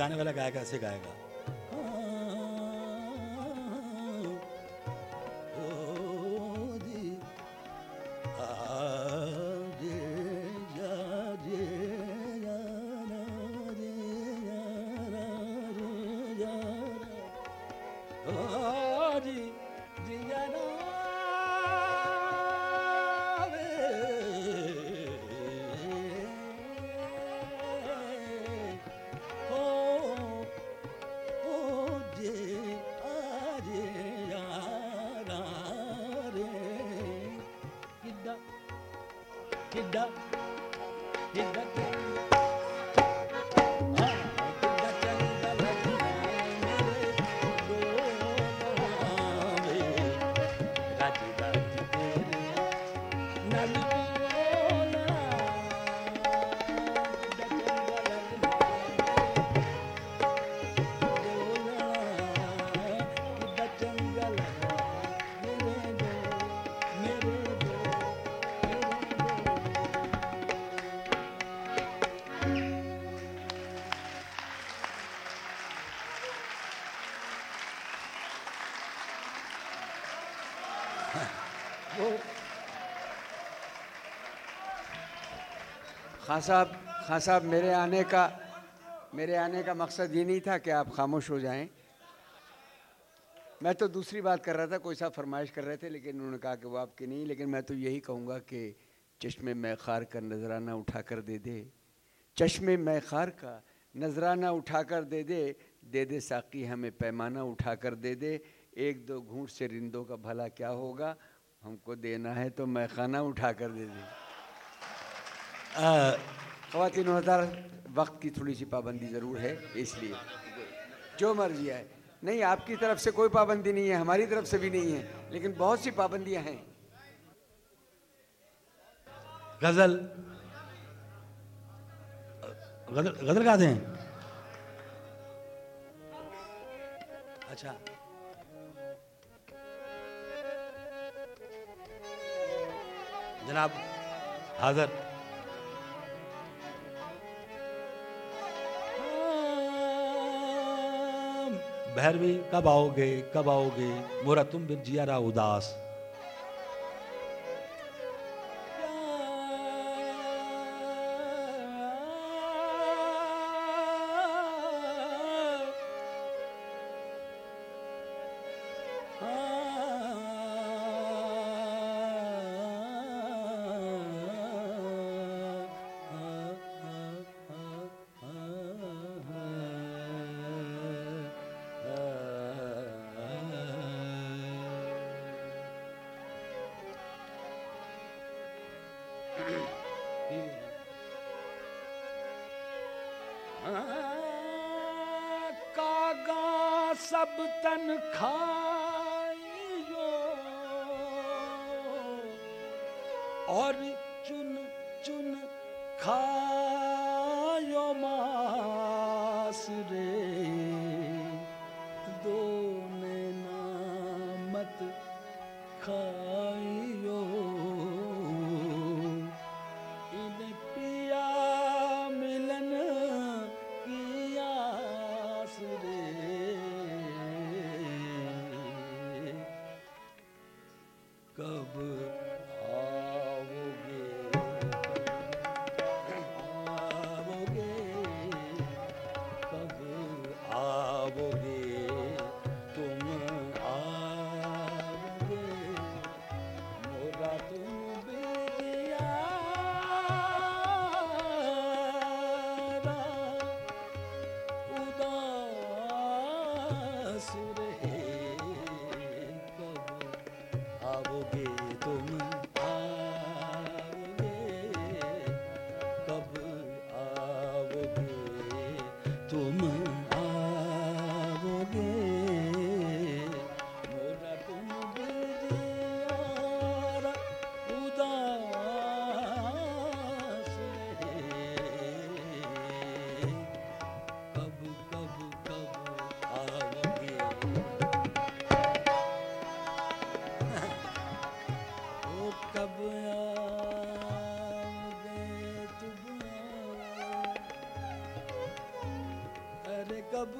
گانے والا گائے گا ایسے گائے گا۔ Hidda, خان صاحب خان صاحب، میرے آنے کا، میرے آنے کا مقصد یہ نہیں تھا کہ آپ خاموش ہو جائیں۔ میں تو دوسری بات کر رہا تھا، کوئی صاحب فرمائش کر رہے تھے، لیکن انہوں نے کہا کہ وہ آپ کی نہیں، لیکن میں تو یہی کہوں گا کہ چشمے میں خار کا نذرانہ اٹھا کر دے دے۔ چشمے میں خار کا نذرانہ اٹھا کر دے دے دے دے ساقی ہمیں پیمانہ اٹھا کر دے دے۔ ایک دو گھونٹ سے رندوں کا بھلا کیا ہوگا؟ ہم کو دینا ہے تو میں خانہ اٹھا کر دے دے۔ خواتین و وقت کی تھوڑی سی پابندی ضرور ہے اس لیے۔ جو مرضی ہے نہیں آپ کی طرف سے کوئی پابندی نہیں ہے ہماری طرف سے بھی نہیں ہے لیکن بہت سی پابندیاں ہیں۔ غزل۔ غزل غزل گاتے ہیں اچھا۔ جناب حاضر۔ بھیروی کب آؤ گے کب آؤ گے؟ مورا تم بن جیا رہا اداس سب تن کھائیو۔ اور چن چن کھائیو ماس رے کب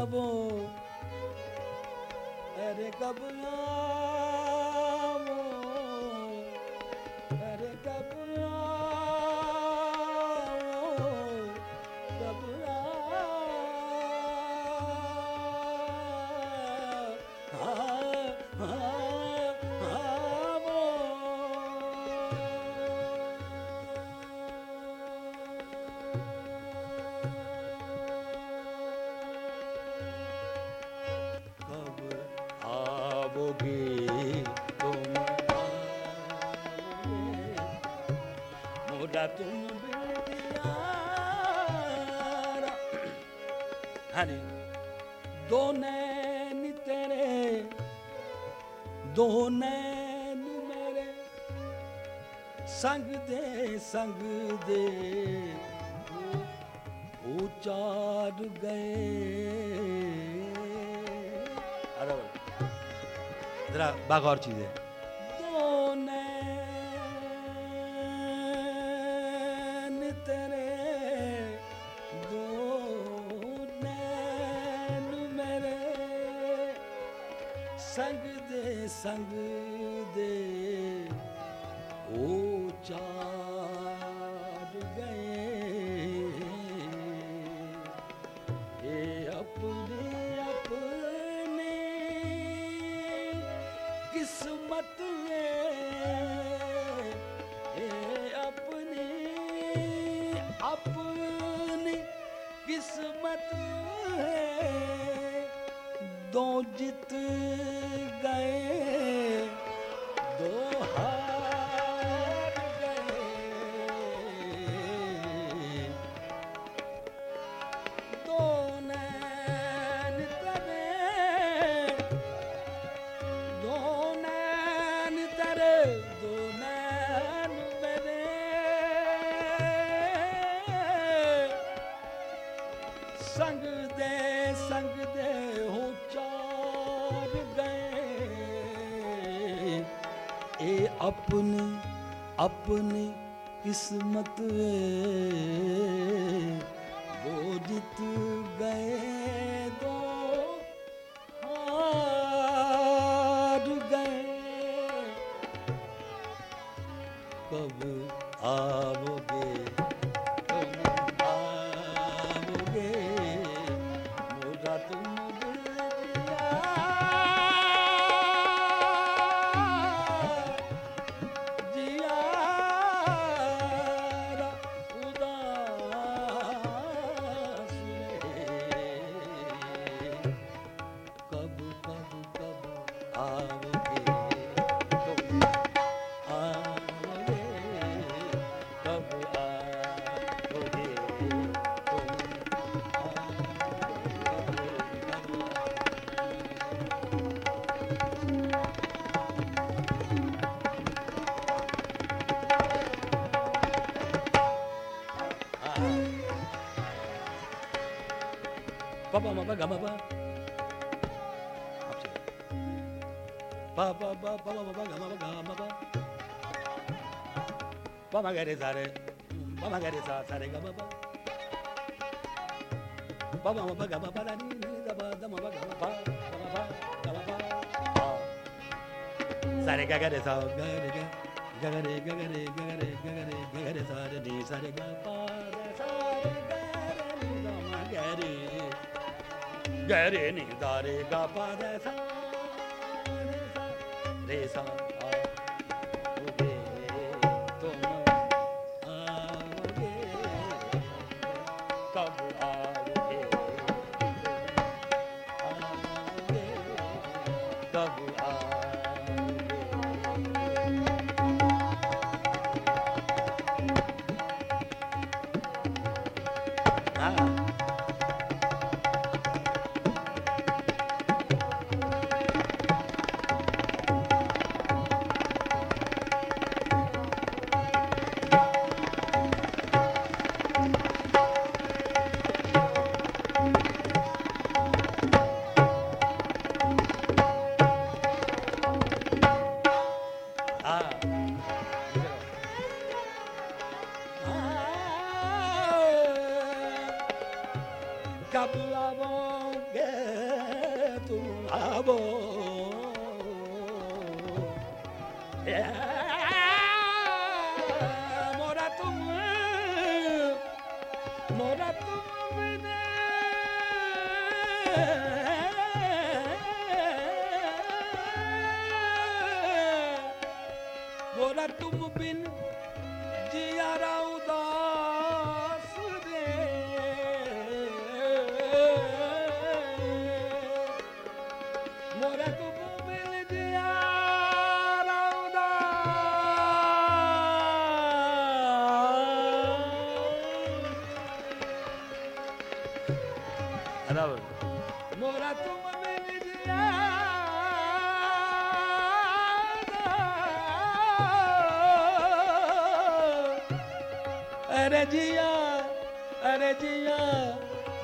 آبو ارے کب آ ہرے دو نین تیرے دو نین میرے سنگ دے سنگ دے او چار گئے ذرا باغ اور چیزیں ہے قسمت ہے۔ Papa mama gama ba. Papa ba papa mama gama ba gama ba. Papa gare sare. Papa gare sa sare gama ba. Papa mama gama ba da ni ni da ba da mama gama ba gama ba gama ba. Sare ga gare sa gare ga. Gagare gagare gagare gagare gagare sare ni sare ga pa da گہرے نی دارے گا پا رے سا رے سا Ah. پو آب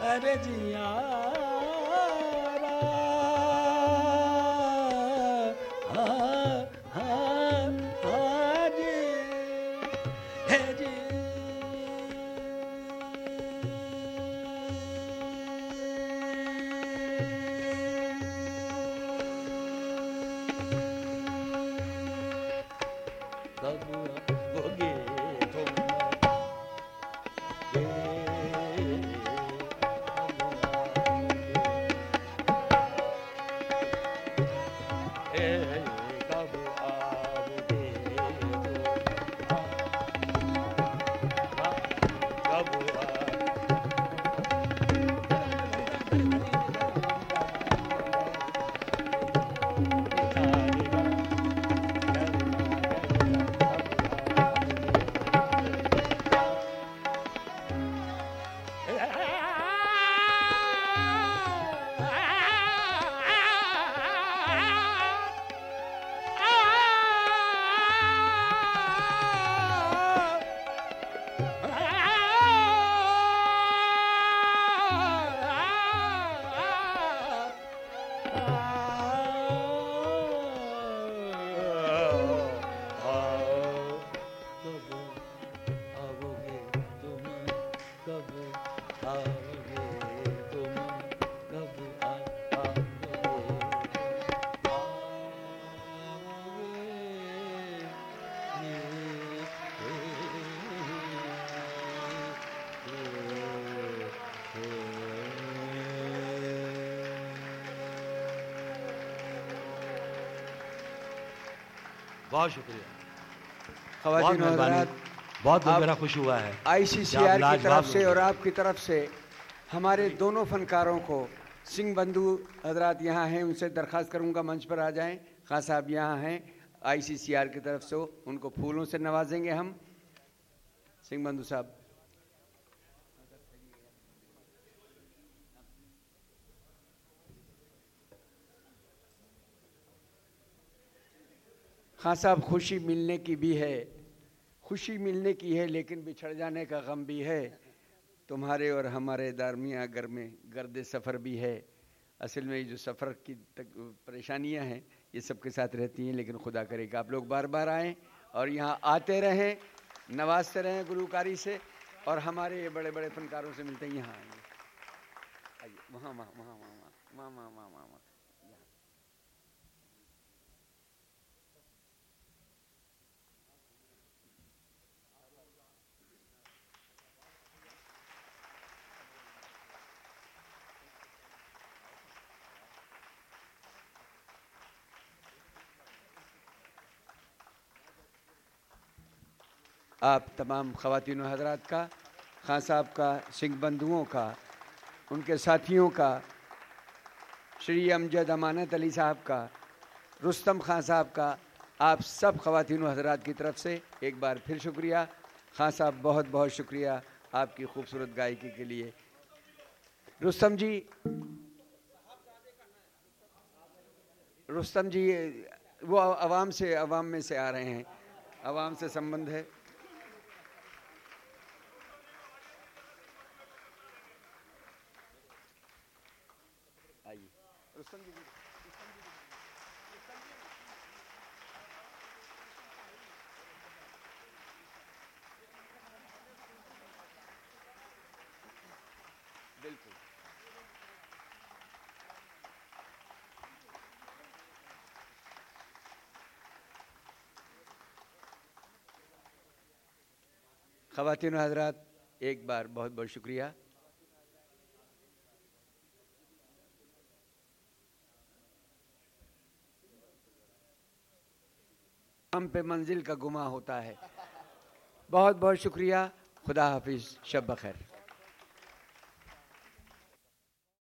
ارے جیا بہت شکریہ۔ خواتین حضرات بہت میرا خوش ہوا ہے۔ آئی سی سی آر کی طرف سے اور آپ کی طرف سے ہمارے دونوں فنکاروں کو سنگھ بندھو حضرات یہاں ہیں ان سے درخواست کروں گا منچ پر آ جائیں۔ خان صاحب یہاں ہیں آئی سی سی آر کی طرف سے ان کو پھولوں سے نوازیں گے ہم۔ سنگھ بندھو صاحب خان صاحب خوشی ملنے کی بھی ہے خوشی ملنے کی ہے لیکن بچھڑ جانے کا غم بھی ہے تمہارے اور ہمارے دارمیاں گھر میں گرد سفر بھی ہے اصل میں جو سفر کی پریشانیاں ہیں یہ سب کے ساتھ رہتی ہیں لیکن خدا کرے کہ آپ لوگ بار بار آئیں اور یہاں آتے رہیں نوازتے رہیں گلوکاری سے اور ہمارے یہ بڑے بڑے فنکاروں سے ملتے ہیں یہاں آئیں وہاں وہاں وہاں وہاں وہاں وہاں وہاں آپ تمام خواتین و حضرات کا، خان صاحب کا، سنگھ بندھوؤں کا، ان کے ساتھیوں کا، شری امجد امانت علی صاحب کا، رستم خان صاحب کا، آپ سب خواتین و حضرات کی طرف سے ایک بار پھر شکریہ۔ خان صاحب بہت بہت شکریہ آپ کی خوبصورت گائکی کے لیے۔ رستم جی رستم جی وہ عوام سے، عوام میں سے آ رہے ہیں۔ عوام سے سمبند ہے۔ خواتین و حضرات، ایک بار بہت بہت شکریہ۔ ہم پہ منزل کا گما ہوتا ہے۔ بہت بہت شکریہ۔ خدا حافظ، شب بخیر۔